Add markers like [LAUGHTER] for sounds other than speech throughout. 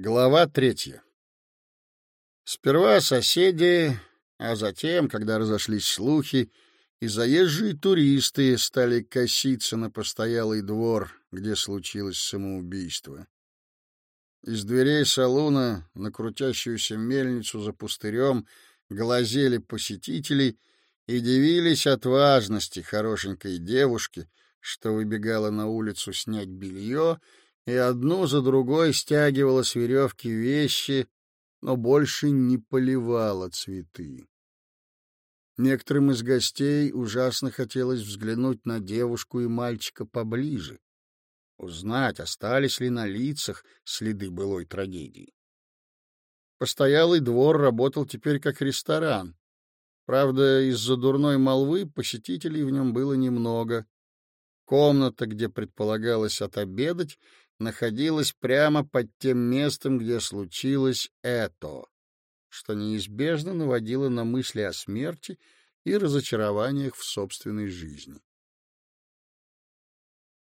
Глава третья. Сперва соседи, а затем, когда разошлись слухи, и заезжие туристы стали коситься на постоялый двор, где случилось самоубийство. Из дверей салуна на крутящуюся мельницу за пустырем глазели посетители и дивились отважности хорошенькой девушки, что выбегала на улицу снять белье и одну за другой стягивала с веревки вещи, но больше не поливала цветы. Некоторым из гостей ужасно хотелось взглянуть на девушку и мальчика поближе, узнать, остались ли на лицах следы былой трагедии. Постоялый двор работал теперь как ресторан. Правда, из-за дурной молвы посетителей в нем было немного. Комната, где предполагалось отобедать, находилась прямо под тем местом, где случилось это, что неизбежно наводило на мысли о смерти и разочарованиях в собственной жизни.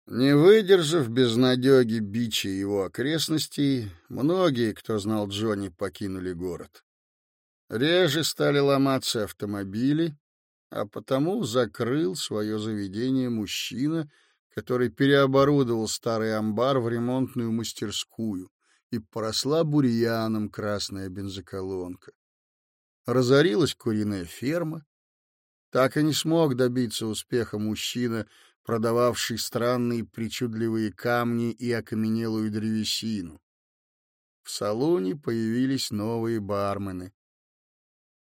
Не выдержав безнадеги бичи его окрестностей, многие, кто знал Джонни, покинули город. Реже стали ломаться автомобили, а потому закрыл свое заведение мужчина — который переоборудовал старый амбар в ремонтную мастерскую, и поросла бурьяном красная бензоколонка. Разорилась куриная ферма. Так и не смог добиться успеха мужчина, продававший странные причудливые камни и окаменелую древесину. В салоне появились новые бармены.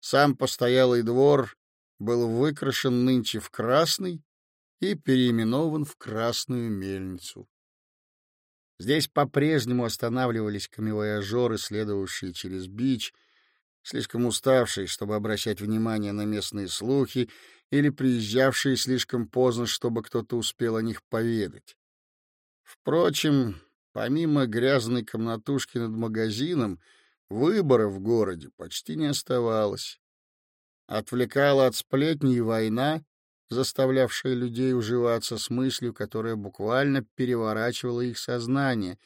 Сам постоялый двор был выкрашен нынче в красный, и переименован в Красную мельницу. Здесь по-прежнему останавливались камевояжеры, следовавшие через бич, слишком уставшие, чтобы обращать внимание на местные слухи, или приезжавшие слишком поздно, чтобы кто-то успел о них поведать. Впрочем, помимо грязной комнатушки над магазином, выбора в городе почти не оставалось. Отвлекала от сплетни война, заставлявшая людей уживаться с мыслью, которая буквально переворачивала их сознание.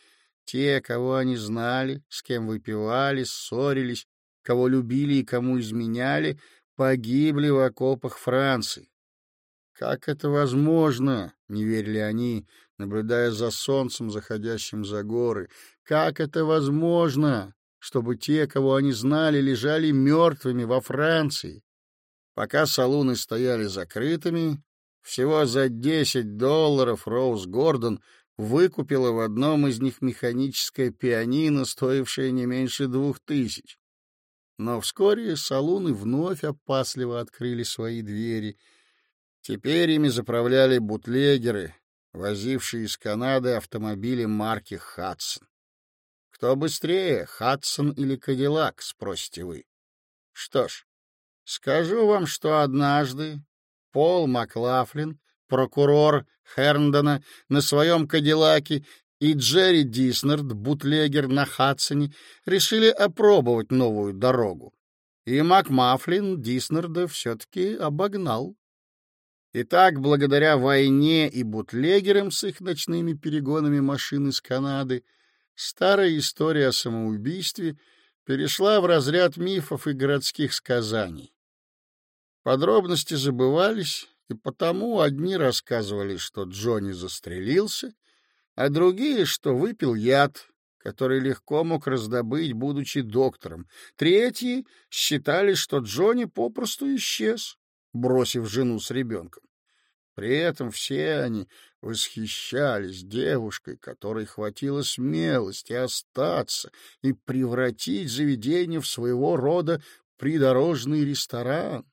Те, кого они знали, с кем выпивали, ссорились, кого любили и кому изменяли, погибли в окопах Франции. Как это возможно, не верили они, наблюдая за солнцем, заходящим за горы. Как это возможно, чтобы те, кого они знали, лежали мертвыми во Франции? Пока салуны стояли закрытыми, всего за 10 долларов Роуз Гордон выкупила в одном из них механическое пианино, стоившее не меньше двух тысяч. Но вскоре салуны вновь опасливо открыли свои двери. Теперь ими заправляли бутлегеры, возившие из Канады автомобили марки «Хадсон». Кто быстрее, Хадсон или Кадиллак, спросите вы? Что ж, Скажу вам, что однажды Пол Маклафлин, прокурор Херндона, на своем Кадиллаке и Джерри Диснерд, бутлегер на Хадсоне, решили опробовать новую дорогу. И Макмафлин Диснерда все-таки обогнал. Итак, благодаря войне и бутлегерам с их ночными перегонами машин из Канады, старая история о самоубийстве перешла в разряд мифов и городских сказаний. Подробности забывались, и потому одни рассказывали, что Джонни застрелился, а другие, что выпил яд, который легко мог раздобыть, будучи доктором. Третьи считали, что Джонни попросту исчез, бросив жену с ребенком. При этом все они восхищались девушкой, которой хватило смелости остаться и превратить заведение в своего рода придорожный ресторан.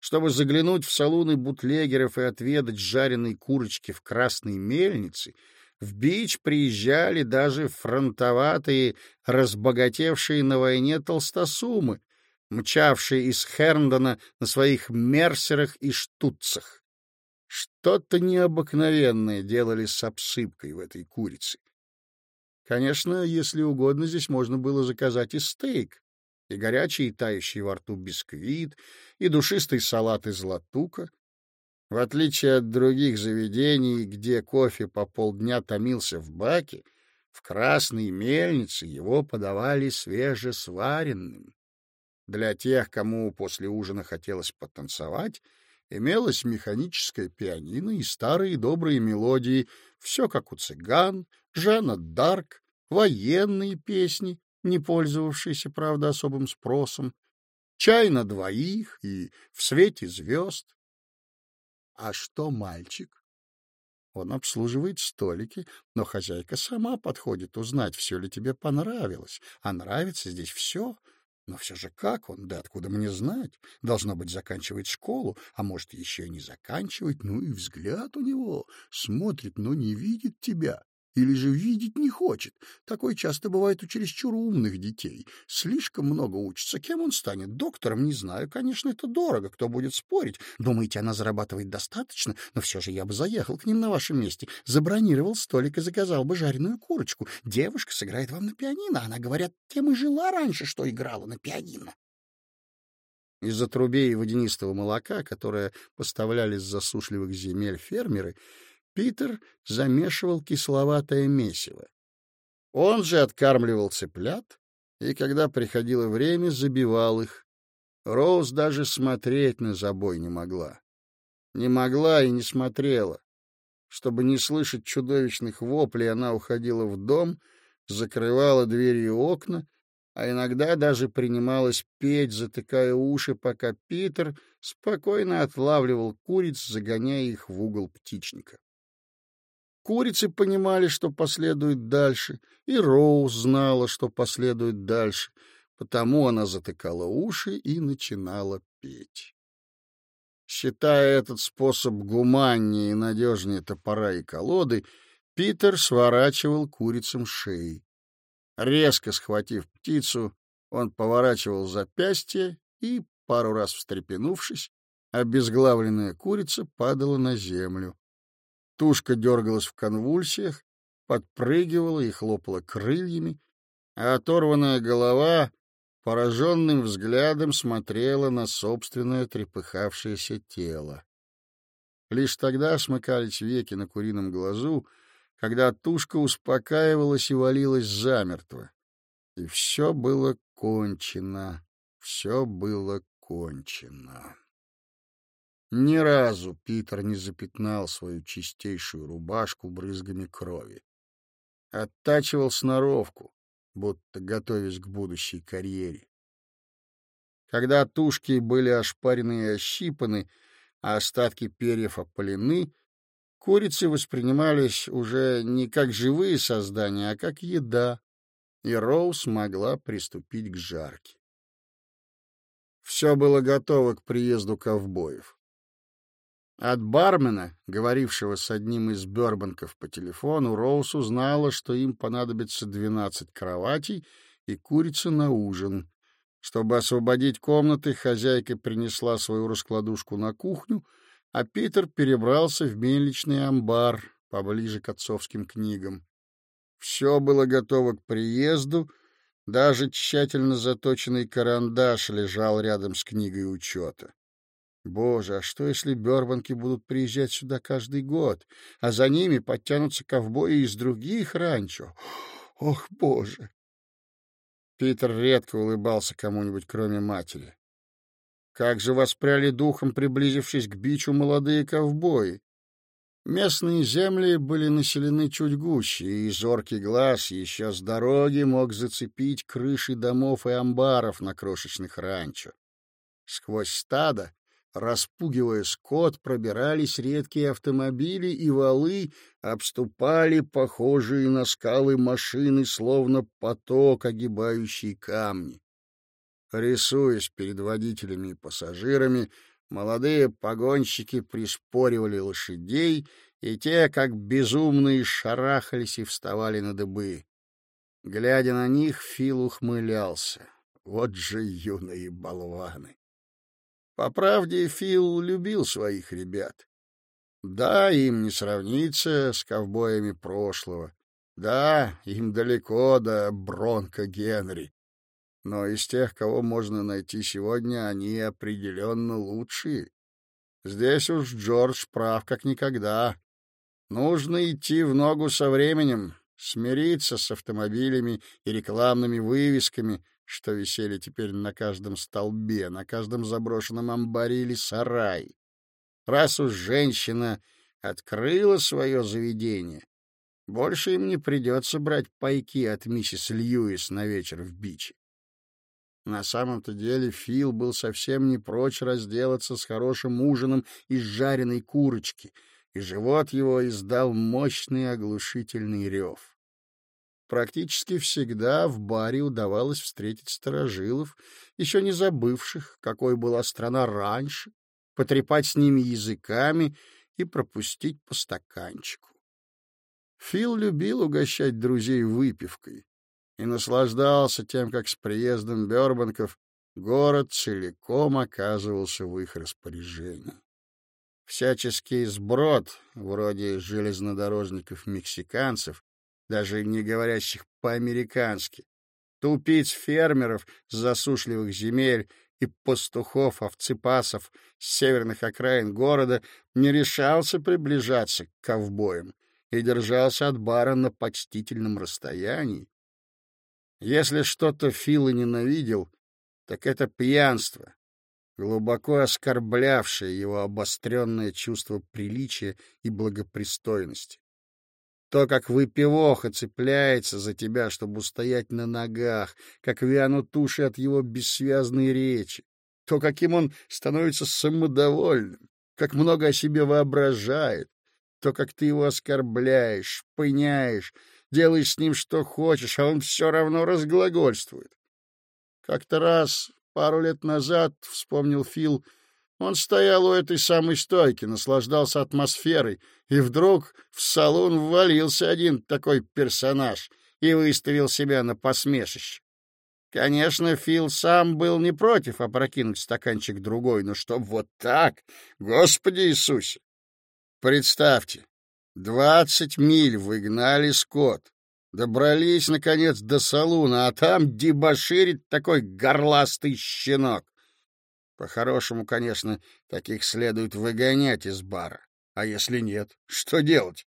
Чтобы заглянуть в салуны бутлегеров и отведать жареной курочки в красной мельнице, в бич приезжали даже фронтоватые, разбогатевшие на войне толстосумы, мчавшие из Херндона на своих мерсерах и штуцах. Что-то необыкновенное делали с обсыпкой в этой курице. Конечно, если угодно, здесь можно было заказать и стейк, и горячий и тающий во рту бисквит, и душистый салат из латука. В отличие от других заведений, где кофе по полдня томился в баке, В красной мельнице его подавали свежесваренным. Для тех, кому после ужина хотелось потанцевать, имелось механическое пианино и старые добрые мелодии, все как у цыган, Жанна Дарк, военные песни, не пользовавшиеся, правда, особым спросом, чай на двоих и в свете звезд. А что мальчик? Он обслуживает столики, но хозяйка сама подходит узнать, все ли тебе понравилось. А нравится здесь все — но все же как он, да откуда мне знать? Должно быть, заканчивает школу, а может, еще и не заканчивать. Ну и взгляд у него смотрит, но не видит тебя. Или же видеть не хочет. Такое часто бывает у чересчур умных детей. Слишком много учится. Кем он станет? Доктором? Не знаю. Конечно, это дорого. Кто будет спорить? Думаете, она зарабатывает достаточно? Но все же я бы заехал к ним на вашем месте. Забронировал столик и заказал бы жареную курочку. Девушка сыграет вам на пианино. Она, говорят, тем и жила раньше, что играла на пианино. Из-за трубей водянистого молока, которое поставляли с засушливых земель фермеры, Питер замешивал кисловатое месиво. Он же откармливал цыплят, и, когда приходило время, забивал их. Роуз даже смотреть на забой не могла. Не могла и не смотрела. Чтобы не слышать чудовищных воплей, она уходила в дом, закрывала двери и окна, а иногда даже принималась петь, затыкая уши, пока Питер спокойно отлавливал куриц, загоняя их в угол птичника. Курицы понимали, что последует дальше, и Роуз знала, что последует дальше, потому она затыкала уши и начинала петь. Считая этот способ гуманнее и надежнее топора и колоды, Питер сворачивал курицам шеи. Резко схватив птицу, он поворачивал запястье и, пару раз встрепенувшись, обезглавленная курица падала на землю. Тушка дергалась в конвульсиях, подпрыгивала и хлопала крыльями, а оторванная голова пораженным взглядом смотрела на собственное трепыхавшееся тело. Лишь тогда смыкались веки на курином глазу, когда тушка успокаивалась и валилась замертво. И все было кончено, все было кончено. Ни разу Питер не запятнал свою чистейшую рубашку брызгами крови. Оттачивал сноровку, будто готовясь к будущей карьере. Когда тушки были ошпарены и ощипаны, а остатки перьев опалены, курицы воспринимались уже не как живые создания, а как еда, и Роуз могла приступить к жарке. Все было готово к приезду ковбоев. От бармена, говорившего с одним из Бёрбанков по телефону, Роуз узнала, что им понадобится двенадцать кроватей и курица на ужин. Чтобы освободить комнаты, хозяйка принесла свою раскладушку на кухню, а Питер перебрался в мельничный амбар поближе к отцовским книгам. Все было готово к приезду, даже тщательно заточенный карандаш лежал рядом с книгой учета. Боже, а что, если Бёрбанки будут приезжать сюда каждый год, а за ними подтянутся ковбои из других ранчо? Ох, боже! Питер редко улыбался кому-нибудь, кроме матери. Как же воспряли духом, приблизившись к бичу молодые ковбои! Местные земли были населены чуть гуще, и зоркий глаз еще с дороги мог зацепить крыши домов и амбаров на крошечных ранчо. Сквозь стадо Распугивая скот, пробирались редкие автомобили и валы, обступали похожие на скалы машины, словно поток, огибающий камни. Рисуясь перед водителями и пассажирами, молодые погонщики приспоривали лошадей, и те, как безумные, шарахались и вставали на дыбы. Глядя на них, Фил ухмылялся. Вот же юные болваны! По правде, Фил любил своих ребят. Да, им не сравниться с ковбоями прошлого. Да, им далеко до Бронко Генри. Но из тех, кого можно найти сегодня, они определенно лучшие. Здесь уж Джордж прав как никогда. Нужно идти в ногу со временем, смириться с автомобилями и рекламными вывесками, что висели теперь на каждом столбе, на каждом заброшенном амбаре или сарае. Раз уж женщина открыла свое заведение, больше им не придется брать пайки от миссис Льюис на вечер в биче. На самом-то деле Фил был совсем не прочь разделаться с хорошим ужином из жареной курочки, и живот его издал мощный оглушительный рев. Практически всегда в баре удавалось встретить старожилов, еще не забывших, какой была страна раньше, потрепать с ними языками и пропустить по стаканчику. Фил любил угощать друзей выпивкой и наслаждался тем, как с приездом Бёрбанков город целиком оказывался в их распоряжении. Всяческий сброд, вроде железнодорожников-мексиканцев, даже не говорящих по-американски, тупиц-фермеров с засушливых земель и пастухов-овцепасов с северных окраин города не решался приближаться к ковбоям и держался от бара на почтительном расстоянии. Если что-то Фил и ненавидел, так это пьянство, глубоко оскорблявшее его обостренное чувство приличия и благопристойности. То, как выпивоха цепляется за тебя, чтобы устоять на ногах, как вянут уши от его бессвязной речи, то, каким он становится самодовольным, как много о себе воображает, то, как ты его оскорбляешь, пыняешь, делаешь с ним что хочешь, а он все равно разглагольствует. Как-то раз, пару лет назад, вспомнил Фил, — он стоял у этой самой стойки, наслаждался атмосферой, и вдруг в салон ввалился один такой персонаж и выставил себя на посмешище. Конечно, Фил сам был не против опрокинуть стаканчик другой, но чтоб вот так, Господи Иисусе! Представьте, двадцать миль выгнали скот, добрались, наконец, до салуна, а там дебоширит такой горластый щенок. По-хорошему, конечно, таких следует выгонять из бара. А если нет, что делать?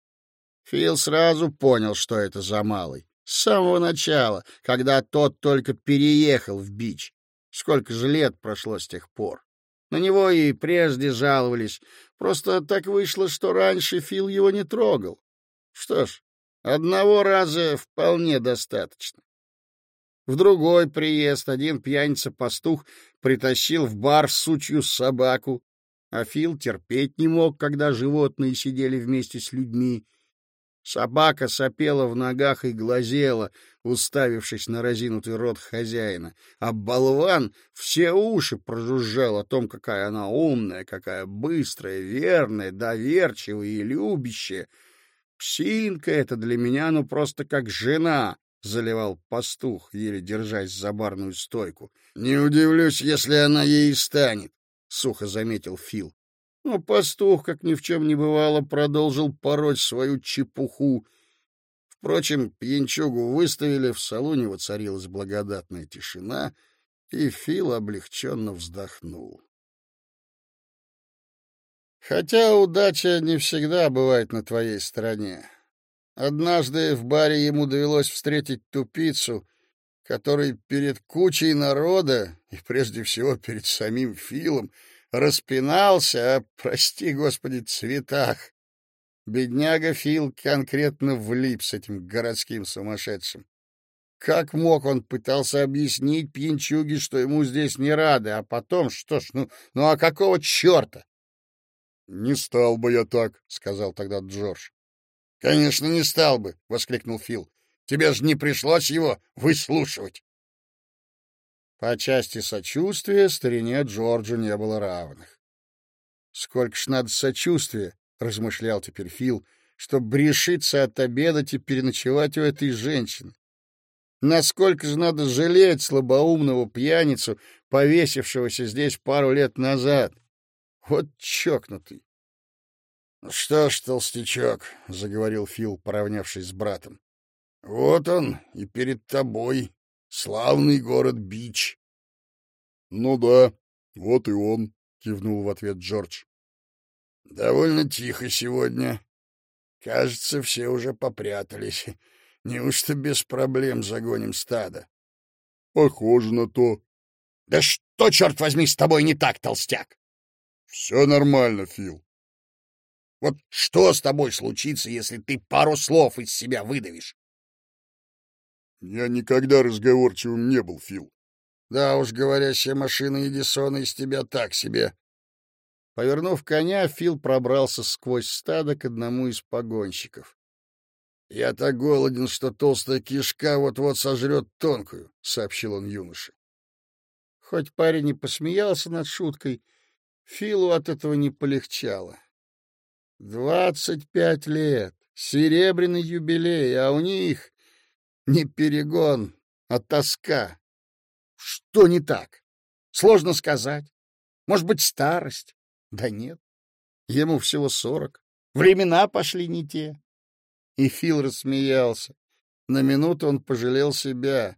Фил сразу понял, что это за малый. С самого начала, когда тот только переехал в бич. Сколько же лет прошло с тех пор. На него и прежде жаловались. Просто так вышло, что раньше Фил его не трогал. Что ж, одного раза вполне достаточно. В другой приезд один пьяница-пастух притащил в бар сучью собаку, а Фил терпеть не мог, когда животные сидели вместе с людьми. Собака сопела в ногах и глазела, уставившись на разинутый рот хозяина, а болван все уши прожужжал о том, какая она умная, какая быстрая, верная, доверчивая и любящая. Псинка это для меня ну просто как жена, — заливал пастух, еле держась за барную стойку. — Не удивлюсь, если она ей станет, — сухо заметил Фил. Но пастух, как ни в чем не бывало, продолжил пороть свою чепуху. Впрочем, пьянчугу выставили, в салоне воцарилась благодатная тишина, и Фил облегченно вздохнул. Хотя удача не всегда бывает на твоей стороне. Однажды в баре ему довелось встретить тупицу, который перед кучей народа, и прежде всего перед самим Филом, распинался о, прости господи, цветах. Бедняга Фил конкретно влип с этим городским сумасшедшим. Как мог он пытался объяснить пьянчуге, что ему здесь не рады, а потом, что ж, ну, ну а какого черта? — Не стал бы я так, — сказал тогда Джордж. Конечно, не стал бы, воскликнул Фил. Тебе же не пришлось его выслушивать. По части сочувствия старине Джорджу не было равных. Сколько ж надо сочувствия, размышлял теперь Фил, чтобы решиться отобедать и переночевать у этой женщины. Насколько же надо жалеть слабоумного пьяницу, повесившегося здесь пару лет назад. Вот чокнутый. — Что ж, толстячок, — заговорил Фил, поравнявшись с братом, — вот он и перед тобой, славный город Бич. — Ну да, вот и он, — кивнул в ответ Джордж. — Довольно тихо сегодня. Кажется, все уже попрятались. Неужто без проблем загоним стадо? — Похоже на то. — Да что, черт возьми, с тобой не так, толстяк? — Все нормально, Фил. — Вот что с тобой случится, если ты пару слов из себя выдавишь? — Я никогда разговорчивым не был, Фил. — Да уж, говорящая машина Эдисона из тебя так себе. Повернув коня, Фил пробрался сквозь стадо к одному из погонщиков. «Я так голоден, что толстая кишка вот-вот сожрет тонкую», — сообщил он юноше. Хоть парень и посмеялся над шуткой, Филу от этого не полегчало. Двадцать пять лет, серебряный юбилей, а у них не перегон, а тоска. Что не так? Сложно сказать. Может быть, старость? Да нет, ему всего сорок. Времена пошли не те. И Фил рассмеялся. На минуту он пожалел себя.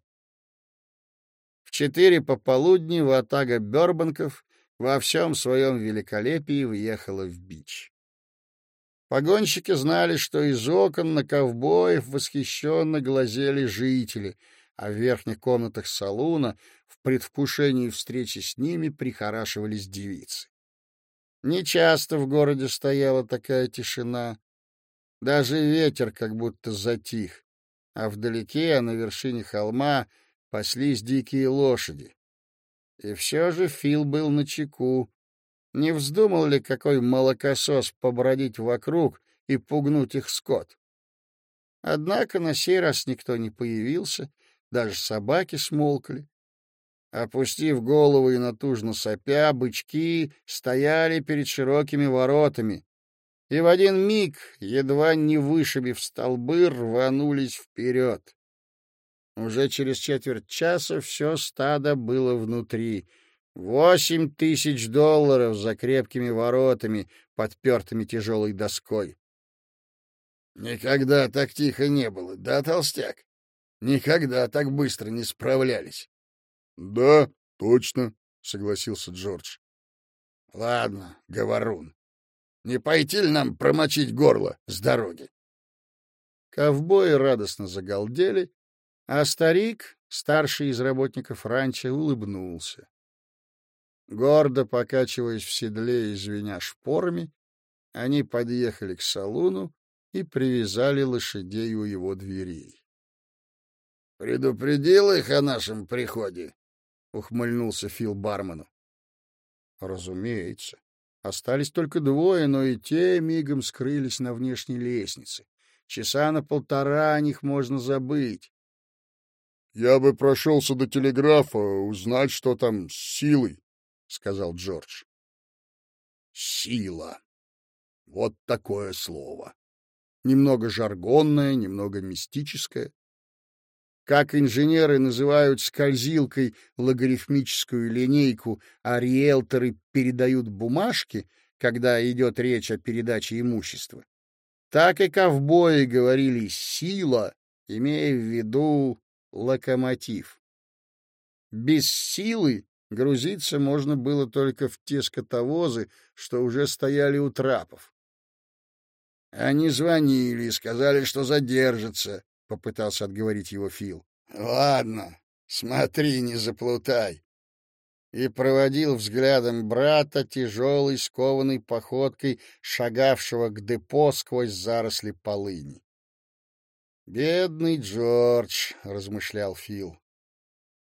В четыре пополудни Ватага Бёрбанков во всем своем великолепии въехала в бич. Погонщики знали, что из окон на ковбоев восхищенно глазели жители, а в верхних комнатах салуна в предвкушении встречи с ними прихорашивались девицы. Нечасто в городе стояла такая тишина. Даже ветер как будто затих, а вдалеке, на вершине холма, паслись дикие лошади. И все же Фил был на чеку. Не вздумал ли какой молокосос побродить вокруг и пугнуть их скот? Однако на сей раз никто не появился, даже собаки смолкли. Опустив голову и натужно сопя, бычки стояли перед широкими воротами, и в один миг, едва не вышибив столбы, рванулись вперед. Уже через четверть часа все стадо было внутри. Восемь тысяч долларов за крепкими воротами, подпертыми тяжелой доской. Никогда так тихо не было, да, толстяк? Никогда так быстро не справлялись. — Да, точно, — согласился Джордж. — Ладно, говорун. Не пойти ли нам промочить горло с дороги? Ковбои радостно загалдели, а старик, старший из работников ранчо, улыбнулся. Гордо покачиваясь в седле и звеня шпорами, они подъехали к салуну и привязали лошадей у его дверей. — Предупредил их о нашем приходе? — ухмыльнулся Фил бармену. — Разумеется. Остались только двое, но и те мигом скрылись на внешней лестнице. Часа на полтора о них можно забыть. — Я бы прошелся до телеграфа, узнать, что там с силой, — сказал Джордж. — Сила. Вот такое слово. Немного жаргонное, немного мистическое. Как инженеры называют скользилкой логарифмическую линейку, а риэлторы передают бумажки, когда идет речь о передаче имущества, так и ковбои говорили «сила», имея в виду локомотив. Без силы грузиться можно было только в те скотовозы, что уже стояли у трапов. Они звонили и сказали, что задержатся, — попытался отговорить его Фил. — Ладно, смотри, не заплутай. И проводил взглядом брата тяжелой, скованной походкой, шагавшего к депо сквозь заросли полыни. «Бедный Джордж», — размышлял Фил.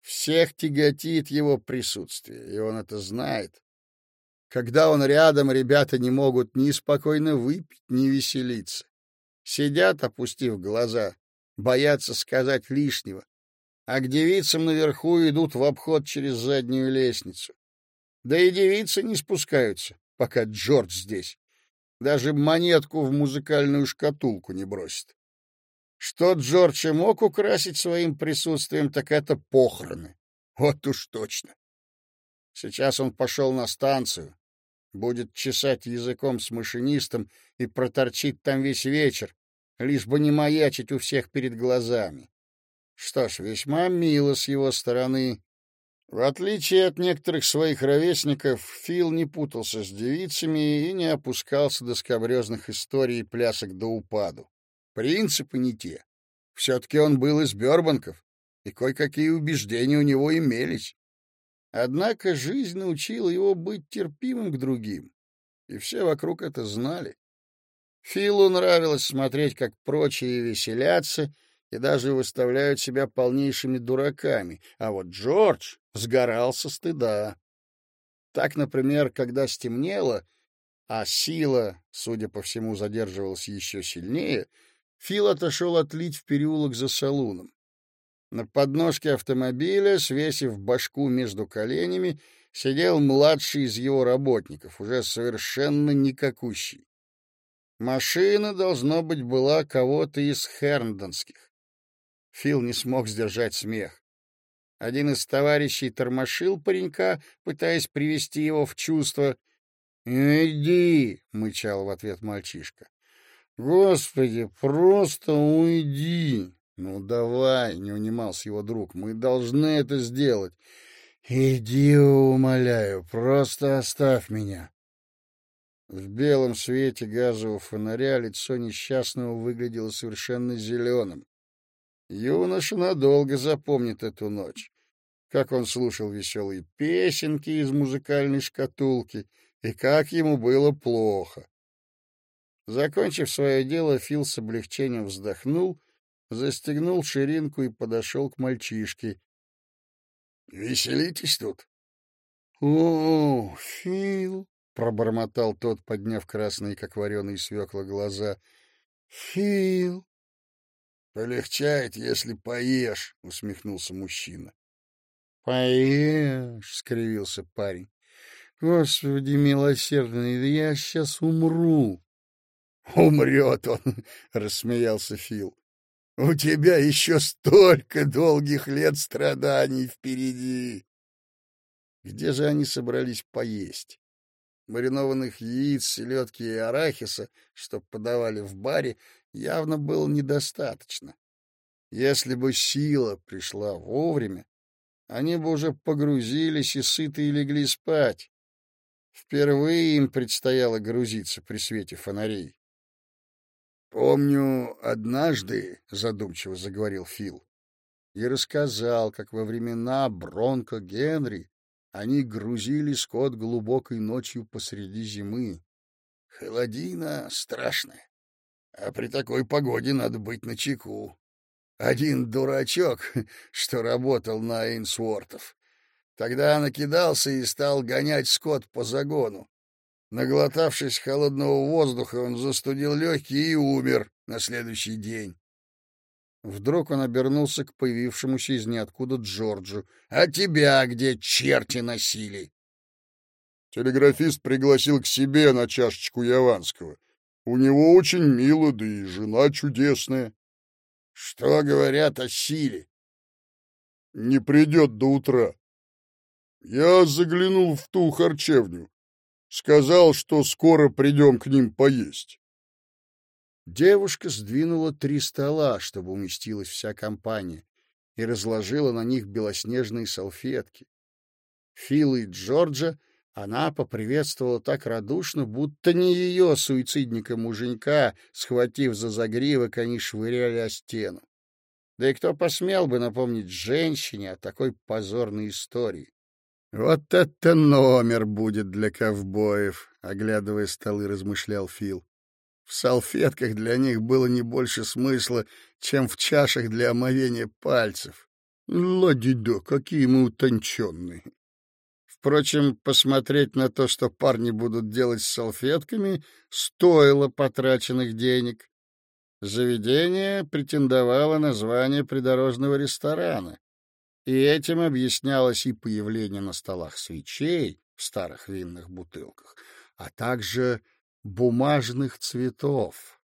«Всех тяготит его присутствие, и он это знает. Когда он рядом, ребята не могут ни спокойно выпить, ни веселиться. Сидят, опустив глаза, боятся сказать лишнего, а к девицам наверху идут в обход через заднюю лестницу. Да и девицы не спускаются, пока Джордж здесь. Даже монетку в музыкальную шкатулку не бросит. Что Джордж и мог украсить своим присутствием, так это похороны. Вот уж точно. Сейчас он пошел на станцию, будет чесать языком с машинистом и проторчит там весь вечер, лишь бы не маячить у всех перед глазами. Что ж, весьма мило с его стороны. В отличие от некоторых своих ровесников, Фил не путался с девицами и не опускался до скобрезных историй и плясок до упаду. Принципы не те. Все-таки он был из Бербанков, и кое-какие убеждения у него имелись. Однако жизнь научила его быть терпимым к другим, и все вокруг это знали. Филу нравилось смотреть, как прочие веселятся и даже выставляют себя полнейшими дураками, а вот Джордж сгорал со стыда. Так, например, когда стемнело, а сила, судя по всему, задерживалась еще сильнее, Фил отошел отлить в переулок за салуном. На подножке автомобиля, свесив башку между коленями, сидел младший из его работников, уже совершенно никакущий. Машина, должно быть, была кого-то из херндонских. Фил не смог сдержать смех. Один из товарищей тормошил паренька, пытаясь привести его в чувство. «Иди!» — мычал в ответ мальчишка. «Господи, просто уйди!» «Ну давай!» — не унимался его друг. «Мы должны это сделать!» «Иди, умоляю, просто оставь меня!» В белом свете газового фонаря лицо несчастного выглядело совершенно зеленым. Юноша надолго запомнит эту ночь. Как он слушал веселые песенки из музыкальной шкатулки, и как ему было плохо. Закончив свое дело, Фил с облегчением вздохнул, застегнул ширинку и подошел к мальчишке. — Веселитесь тут? — О, Фил! — пробормотал тот, подняв красные, как вареные свекла, глаза. — Фил! Полегчает, если поешь, усмехнулся мужчина. Поешь, скривился парень. Господи милосердный, я сейчас умру. Умрет он, рассмеялся Фил. У тебя еще столько долгих лет страданий впереди. Где же они собрались поесть? Маринованных яиц, селедки и арахиса, что подавали в баре, явно было недостаточно. Если бы сила пришла вовремя, они бы уже погрузились и сытые легли спать. Впервые им предстояло грузиться при свете фонарей. «Помню, однажды, — задумчиво заговорил Фил, — и рассказал, как во времена Бронко Генри они грузили скот глубокой ночью посреди зимы. Холодина страшная. А при такой погоде надо быть начеку. Один дурачок, [LAUGHS] что работал на Эйнсвортов, тогда накидался и стал гонять скот по загону. Наглотавшись холодного воздуха, он застудил легкие и умер на следующий день. Вдруг он обернулся к появившемуся из ниоткуда Джорджу. — А тебя где черти носили? Телеграфист пригласил к себе на чашечку Яванского. У него очень мило, да и жена чудесная. Что говорят о силе? Не придет до утра. Я заглянул в ту харчевню. Сказал, что скоро придем к ним поесть. Девушка сдвинула три стола, чтобы уместилась вся компания, и разложила на них белоснежные салфетки. Фил и Джорджа она поприветствовала так радушно, будто не ее, суицидника-муженька, схватив за загривок, они швыряли о стену. Да и кто посмел бы напомнить женщине о такой позорной истории? «Вот это номер будет для ковбоев!» — оглядывая столы, размышлял Фил. В салфетках для них было не больше смысла, чем в чашах для омовения пальцев. Ладидо, какие мы утонченные! Впрочем, посмотреть на то, что парни будут делать с салфетками, стоило потраченных денег. Заведение претендовало на звание придорожного ресторана, и этим объяснялось и появление на столах свечей в старых винных бутылках, а также бумажных цветов.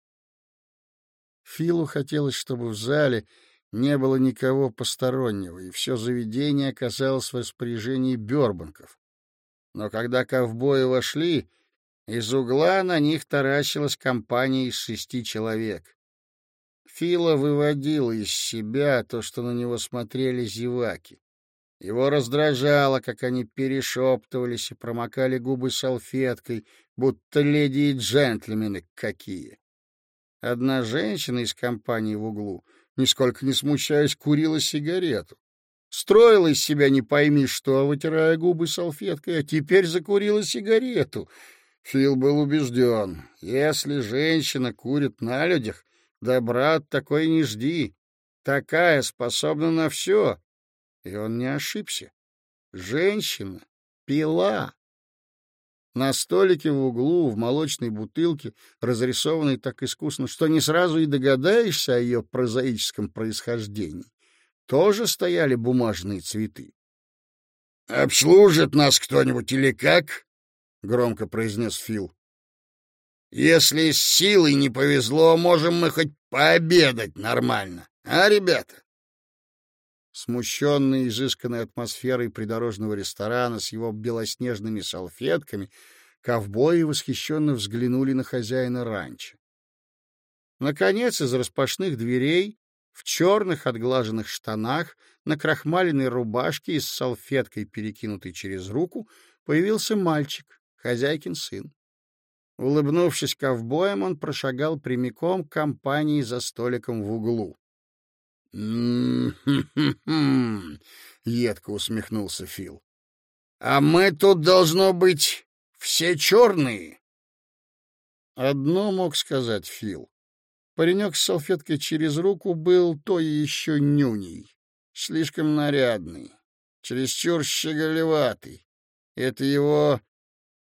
Филу хотелось, чтобы в зале не было никого постороннего, и все заведение оказалось в распоряжении Бербанков. Но когда ковбои вошли, из угла на них таращилась компания из шести человек. Фила выводила из себя то, что на него смотрели зеваки. Его раздражало, как они перешептывались и промокали губы салфеткой, будто леди и джентльмены какие. Одна женщина из компании в углу — нисколько не смущаясь, курила сигарету. Строила из себя не пойми что, вытирая губы салфеткой, а теперь закурила сигарету. Фил был убежден, если женщина курит на людях, да, брат, такой не жди. Такая способна на все. И он не ошибся. Женщина пила. На столике в углу, в молочной бутылке, разрисованной так искусно, что не сразу и догадаешься о ее прозаическом происхождении, тоже стояли бумажные цветы. — Обслужит нас кто-нибудь или как? — громко произнес Фил. — Если с силой не повезло, можем мы хоть пообедать нормально, а, ребята? Смущенный изысканной атмосферой придорожного ресторана с его белоснежными салфетками, ковбои восхищенно взглянули на хозяина ранчо. Наконец, из распашных дверей в черных отглаженных штанах, на крахмаленной рубашке и с салфеткой, перекинутой через руку, появился мальчик, хозяйкин сын. Улыбнувшись ковбоем, он прошагал прямиком к компании за столиком в углу. Едко усмехнулся Фил. «А мы тут, должно быть, все черные?» Одно мог сказать Фил. Паренек с салфеткой через руку был то и еще нюней, слишком нарядный, чересчур щеголеватый. Это его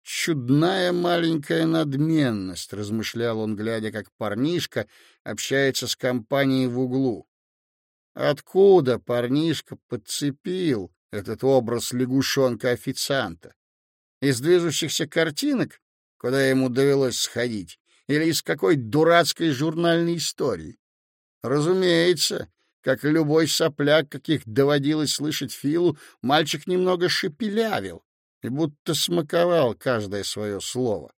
чудная маленькая надменность, размышлял он, глядя, как парнишка общается с компанией в углу. Откуда парнишка подцепил этот образ лягушонка-официанта? Из движущихся картинок, куда ему довелось сходить? или из какой дурацкой журнальной истории. Разумеется, как любой сопляк, каких доводилось слышать Филу, мальчик немного шепелявил и будто смаковал каждое свое слово.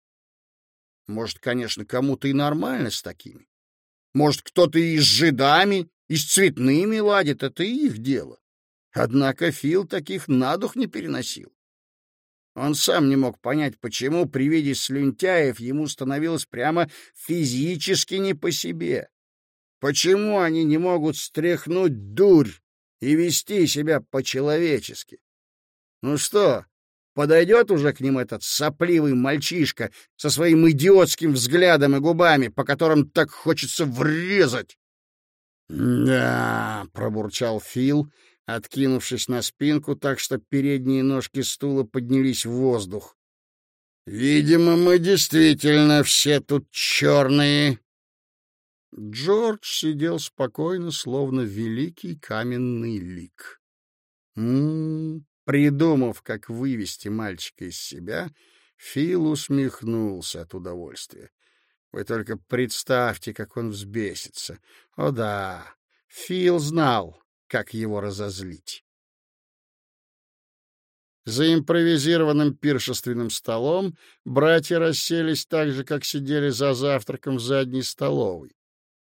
Может, конечно, кому-то и нормально с такими. Может, кто-то и с жидами, и с цветными ладит, это и их дело. Однако Фил таких на дух не переносил. Он сам не мог понять, почему при виде слюнтяев ему становилось прямо физически не по себе. Почему они не могут стряхнуть дурь и вести себя по-человечески? Ну что, подойдет уже к ним этот сопливый мальчишка со своим идиотским взглядом и губами, по которым так хочется врезать? — Да, — пробурчал Фил, откинувшись на спинку так, что передние ножки стула поднялись в воздух. «Видимо, мы действительно все тут черные». Джордж сидел спокойно, словно великий каменный лик. М -м -м, придумав, как вывести мальчика из себя, Фил усмехнулся от удовольствия. Вы только представьте, как он взбесится. О да, Фил знал, как его разозлить. За импровизированным пиршественным столом братья расселись так же, как сидели за завтраком в задней столовой.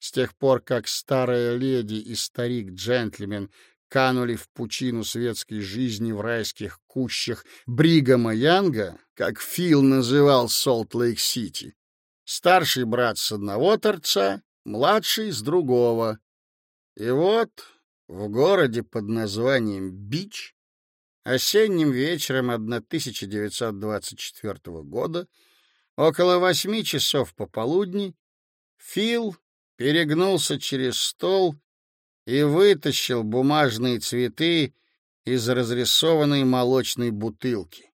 С тех пор, как старая леди и старик-джентльмен канули в пучину светской жизни в райских кущах Бригама Янга, как Фил называл Солт-Лейк-Сити, старший брат с одного торца, младший с другого. И вот в городе под названием Бич осенним вечером 1924 года около восьми часов пополудни Фил перегнулся через стол и вытащил бумажные цветы из разрисованной молочной бутылки.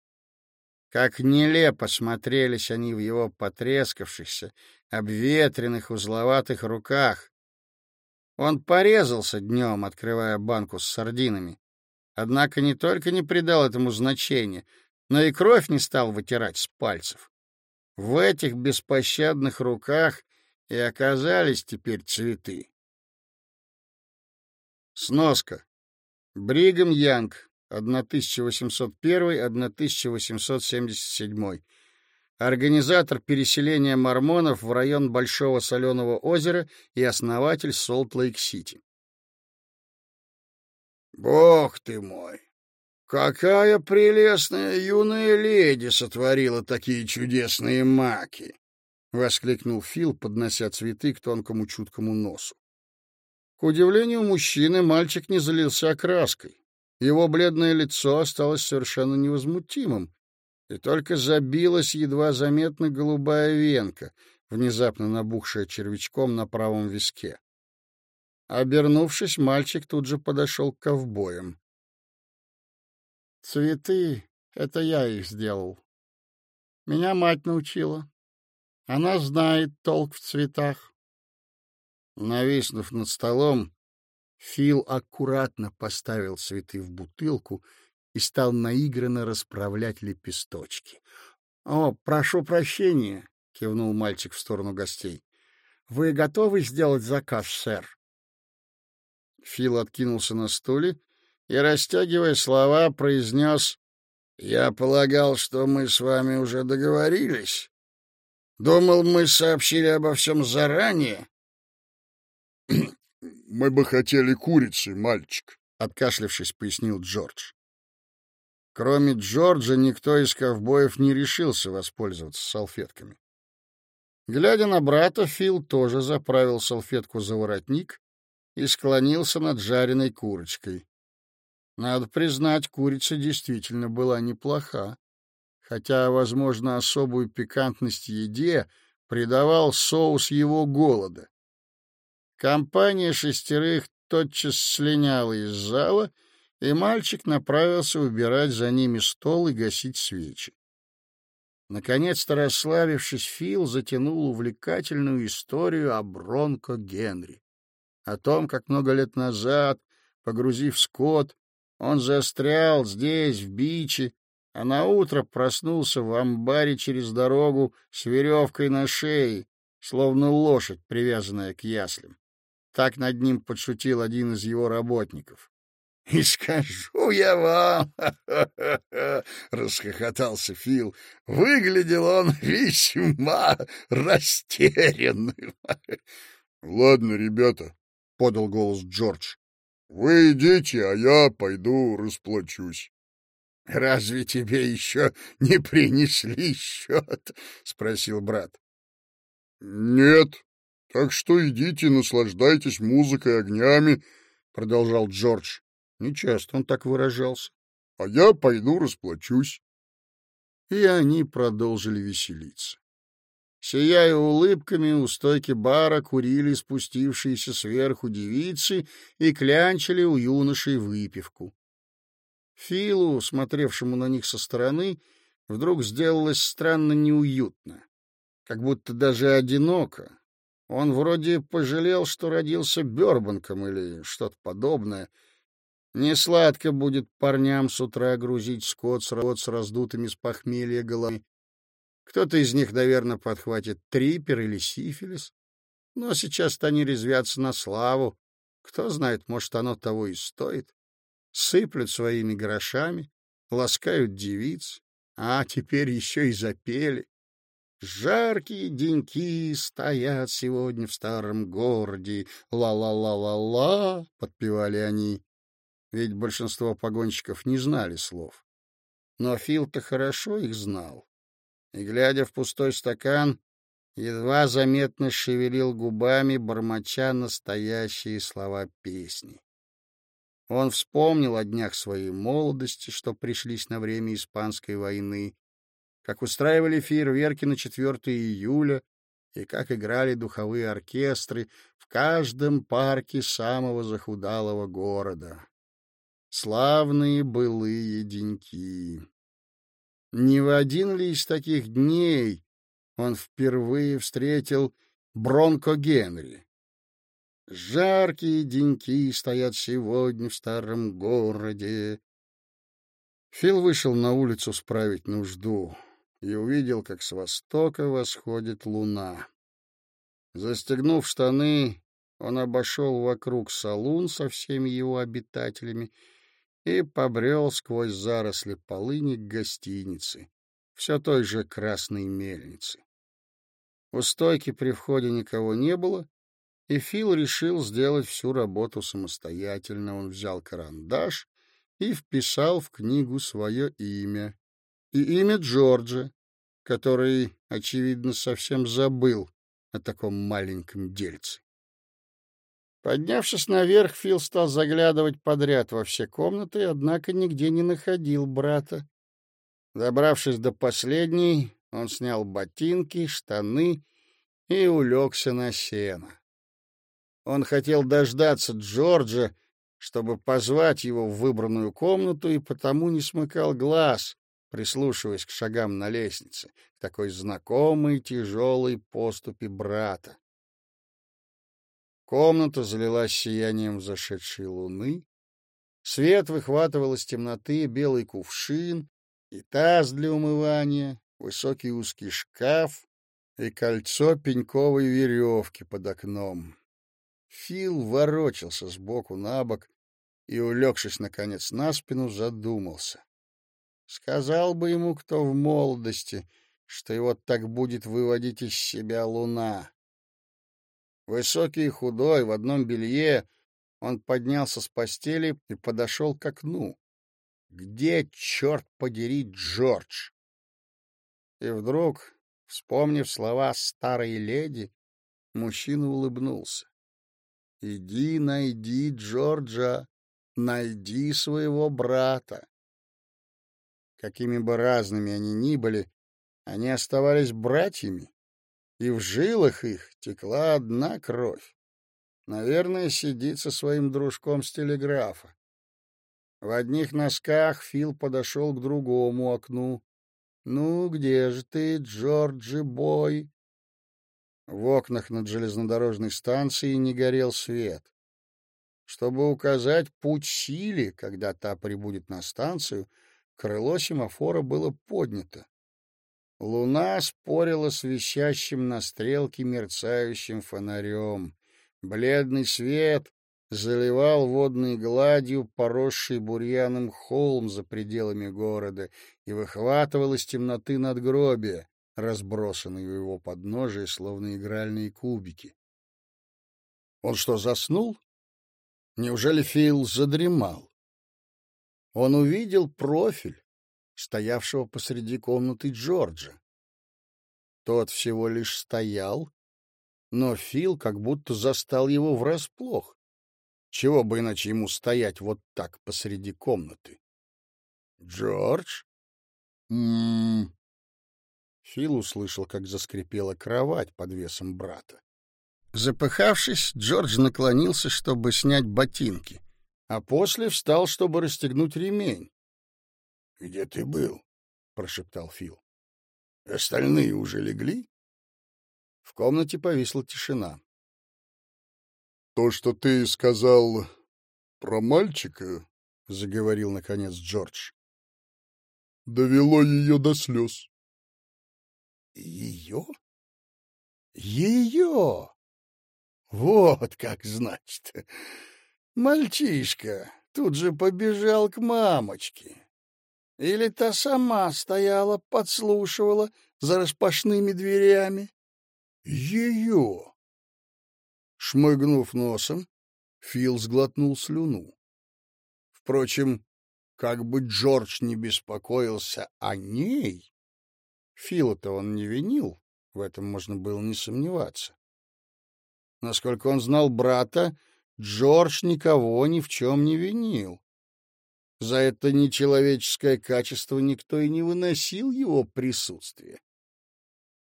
Как нелепо смотрелись они в его потрескавшихся, обветренных, узловатых руках, он порезался днем, открывая банку с сардинами. Однако не только не придал этому значения, но и кровь не стал вытирать с пальцев. В этих беспощадных руках и оказались теперь цветы. Сноска. Бригам Янг, 1801-1877 организатор переселения мормонов в район Большого Соленого озера и основатель Солт-Лейк-Сити. «Бог ты мой! Какая прелестная юная леди сотворила такие чудесные маки!» — воскликнул Фил, поднося цветы к тонкому чуткому носу. К удивлению мужчины, мальчик не залился краской. Его бледное лицо осталось совершенно невозмутимым, и только забилась едва заметно голубая венка, внезапно набухшая червячком на правом виске. Обернувшись, мальчик тут же подошел к ковбоям. «Цветы — это я их сделал. Меня мать научила. Она знает толк в цветах. Нависнув над столом, Фил аккуратно поставил цветы в бутылку и стал наигранно расправлять лепесточки. — О, прошу прощения, — кивнул мальчик в сторону гостей. — Вы готовы сделать заказ, сэр? Фил откинулся на стуле и, растягивая слова, произнес «Я полагал, что мы с вами уже договорились. Думал, мы сообщили обо всем заранее. Мы бы хотели курицы, мальчик, откашлившись, пояснил Джордж. Кроме Джорджа, никто из ковбоев не решился воспользоваться салфетками. Глядя на брата, Фил тоже заправил салфетку за воротник и склонился над жареной курочкой. Надо признать, курица действительно была неплоха, хотя, возможно, особую пикантность еде придавал соус его голода. Компания шестерых тотчас слиняла из зала, и мальчик направился убирать за ними стол и гасить свечи. Наконец-то расслабившись, Фил затянул увлекательную историю о Бронко Генри. О том, как много лет назад, погрузив скот, он застрял здесь, в биче, а наутро проснулся в амбаре через дорогу с веревкой на шее, словно лошадь, привязанная к яслям. Так над ним подшутил один из его работников. — И скажу я вам, [LAUGHS] — расхохотался Фил, — выглядел он весьма растерянным. — Ладно, ребята, — подал голос Джордж, — вы идите, а я пойду расплачусь. — Разве тебе еще не принесли счет? — спросил брат. — Нет, так что идите, наслаждайтесь музыкой, огнями, — продолжал Джордж. Нечасто он так выражался. — А я пойду расплачусь. И они продолжили веселиться. Сияя улыбками, у стойки бара курили спустившиеся сверху девицы и клянчили у юношей выпивку. Филу, смотревшему на них со стороны, вдруг сделалось странно неуютно, как будто даже одиноко, он вроде пожалел, что родился Бёрбанком или что-то подобное. Не сладко будет парням с утра грузить скот с, с раздутыми с похмелья головами. Кто-то из них, наверное, подхватит трипер или сифилис. Но сейчас-то они резвятся на славу. Кто знает, может, оно того и стоит. Сыплют своими грошами, ласкают девиц, а теперь еще и запели. Жаркие деньки стоят сегодня в старом городе. Ла-ла-ла-ла-ла, подпевали они. Ведь большинство погонщиков не знали слов. Но Фил-то хорошо их знал. И, глядя в пустой стакан, едва заметно шевелил губами, бормоча настоящие слова песни. Он вспомнил о днях своей молодости, что пришлись на время Испанской войны, как устраивали фейерверки на 4 июля и как играли духовые оркестры в каждом парке самого захудалого города. Славные былые деньки. Не в один ли из таких дней он впервые встретил Бронко Генри? Жаркие деньки стоят сегодня в старом городе. Фил вышел на улицу справить нужду и увидел, как с востока восходит луна. Застегнув штаны, он обошел вокруг салун со всеми его обитателями и побрел сквозь заросли полыни к гостинице, все той же красной мельницы. У стойки при входе никого не было, и Фил решил сделать всю работу самостоятельно. Он взял карандаш и вписал в книгу свое имя и имя Джорджа, который, очевидно, совсем забыл о таком маленьком дельце. Поднявшись наверх, Фил стал заглядывать подряд во все комнаты, однако нигде не находил брата. Добравшись до последней, он снял ботинки, штаны и улегся на сено. Он хотел дождаться Джорджа, чтобы позвать его в выбранную комнату, и потому не смыкал глаз, прислушиваясь к шагам на лестнице, к такой знакомой тяжелой поступе брата. Комната залилась сиянием зашедшей луны. Свет выхватывал из темноты белый кувшин и таз для умывания, высокий узкий шкаф и кольцо пеньковой веревки под окном. Фил ворочался сбоку на бок и, улегшись, наконец, на спину, задумался. Сказал бы ему кто в молодости, что его так будет выводить из себя луна. Высокий и худой, в одном белье, он поднялся с постели и подошел к окну. Где, черт подери, Джордж? И вдруг, вспомнив слова старой леди, мужчина улыбнулся. Иди, найди Джорджа, найди своего брата. Какими бы разными они ни были, они оставались братьями, и в жилах их текла одна кровь. Наверное, сидит со своим дружком с телеграфа. В одних носках Фил подошел к другому окну. «Ну, где же ты, Джорджи Бой?» В окнах над железнодорожной станцией не горел свет. Чтобы указать путь силе, когда та прибудет на станцию, крыло семафора было поднято. Луна спорила с висящим на стрелке мерцающим фонарем. Бледный свет заливал водной гладью поросший бурьяном холм за пределами города и выхватывал из темноты надгробия разбросанные у его подножия, словно игральные кубики. Он что, заснул? Неужели Фил задремал? Он увидел профиль, стоявшего посреди комнаты Джорджа. Тот всего лишь стоял, но Фил как будто застал его врасплох. Чего бы иначе ему стоять вот так посреди комнаты? Джордж? М -м -м. Фил услышал, как заскрипела кровать под весом брата. Запыхавшись, Джордж наклонился, чтобы снять ботинки, а после встал, чтобы расстегнуть ремень. — Где ты был? — прошептал Фил. — Остальные уже легли? В комнате повисла тишина. — То, что ты сказал про мальчика, — заговорил, наконец, Джордж, — довело ее до слез. Ее? Ее! Вот как значит. Мальчишка тут же побежал к мамочке. Или та сама стояла, подслушивала за распашными дверями? Ее! Шмыгнув носом, Фил сглотнул слюну. Впрочем, как бы Джордж не беспокоился о ней, Фила-то он не винил, в этом можно было не сомневаться. Насколько он знал брата, Джордж никого ни в чем не винил. За это нечеловеческое качество никто и не выносил его присутствие.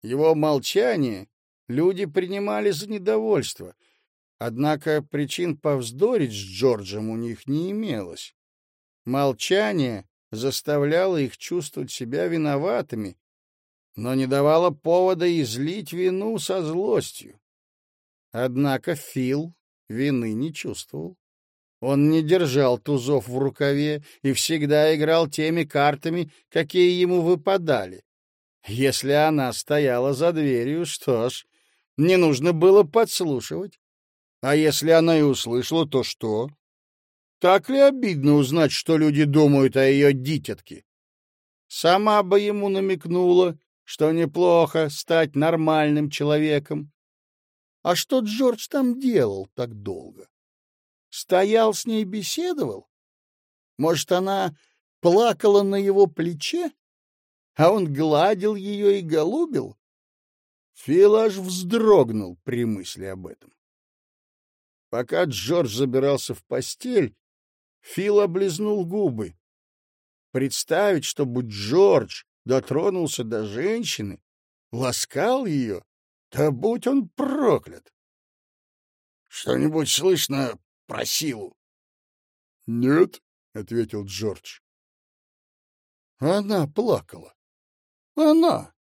Его молчание люди принимали за недовольство, однако причин повздорить с Джорджем у них не имелось. Молчание заставляло их чувствовать себя виноватыми но не давала повода излить вину со злостью. Однако Фил вины не чувствовал. Он не держал тузов в рукаве и всегда играл теми картами, какие ему выпадали. Если она стояла за дверью, что ж, не нужно было подслушивать. А если она и услышала, то что? Так ли обидно узнать, что люди думают о ее дитятке? Сама бы ему намекнула, что неплохо стать нормальным человеком. А что Джордж там делал так долго? Стоял с ней беседовал? Может, она плакала на его плече, а он гладил ее и голубил? Фил аж вздрогнул при мысли об этом. Пока Джордж забирался в постель, Фил облизнул губы. Представить, чтобы Джордж дотронулся до женщины, ласкал ее, да будь он проклят. — Что-нибудь слышно про силу? — Нет, — ответил Джордж. Она плакала. Она.